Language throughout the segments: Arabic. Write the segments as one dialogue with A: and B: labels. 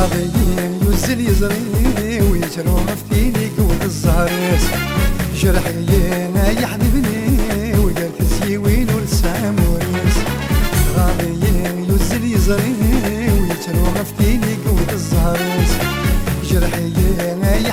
A: يزل يزري ويجرو مفتيني قوة الزهرس جرحي يا حبيبني وقالت الزيوين ورسام ورس غابي يزل يزري ويجرو مفتيني قوة الزهرس جرحي يا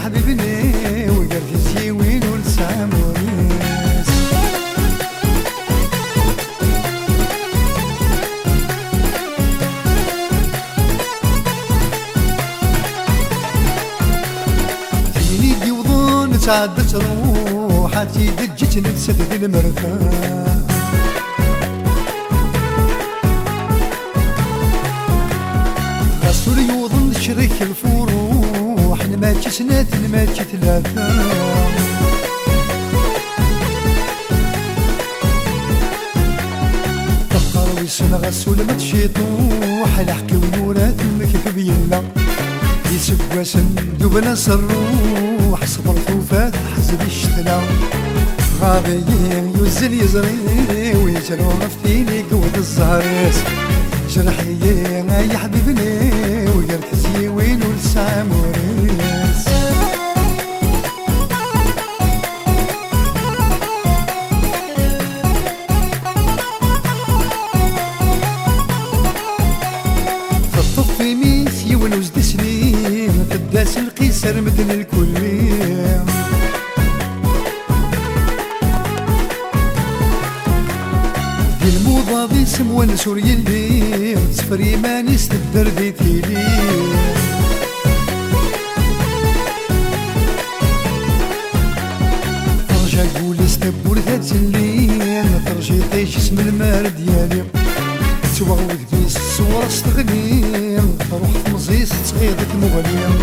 A: ديوضون تعدت روحاتي دجت نفسك في المرفاه غسول يوضن شريك الفروح نماتش سنات نماتش ثلاثة تفكر ويسن غسول ما تشيطوح الحكي ونورات المكتب يلا يسب وسن دوبنا سروح الشتلا غابيين يوزل يزري ويجرو مفتيني قوة الزهرس جرحيين يا حبيبني وقلت زيوين والساموريس فالطف ميس يونس دسنين قداس القيسر مدن الكلية دي الموضة باسم ونسور يلي سفري ما نستدر دي تيلي ترجع قول استبور ذات سلين ترجي طيش اسم المار ديالي. تواغد بيس الصورة استغنيم تروح في مزيس تغيضك مغليم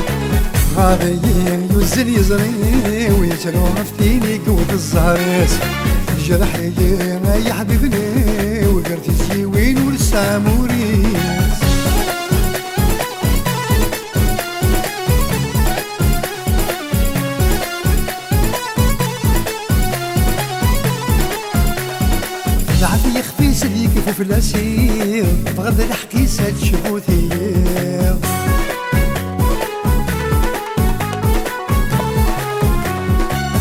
A: غابيين يوزل يزري ويجرو مفتيني قوة الزهرس جرحيين يا حبيبني والساموريس العافية يخفي سليك في الاسير بغض الحكي ساد شبوثي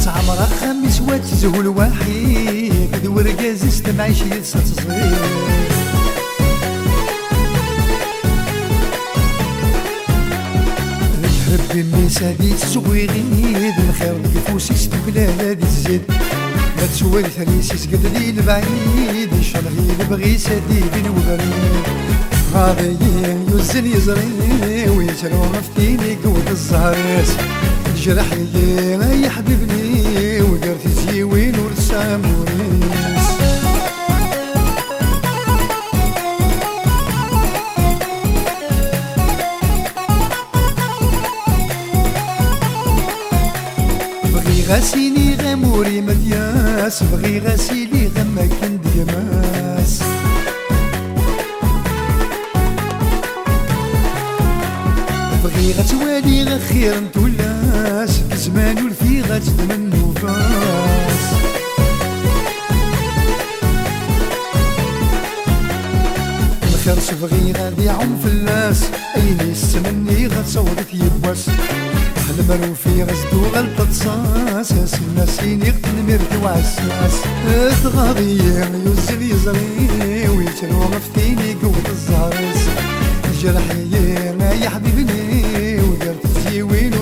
A: تعمر خمس وات زهول وحيد ذو رقاز استمع شي صغير. ربي الناس هذي تسوي غيد الخير كيفوسي ستبلا هذي تزيد ما تسوي ثريسي قد لي البعيد الله يبغي سادي بين وبريد غاضيين يوزن يزري ويجرو مفتيني قوة الزهرس جرحي يا حبيبني وقرتي زيوين ورسام وريس بغي غاسيني غموري مدياس بغي غاسيني غما كان ديماس. بغي غتوالي غخير نتولاس الزمان والفي غتدم النفاس. الخير صبغي غادي عم فلاس ايني السمني غتصوت يبواس المرو في غزدو القصاص سنا سيني قنمرت وعساس تغاضي يوزل يزري ويترو غفتيني قوة الزهرس جرحي يا حبيبني. ودرت جيوين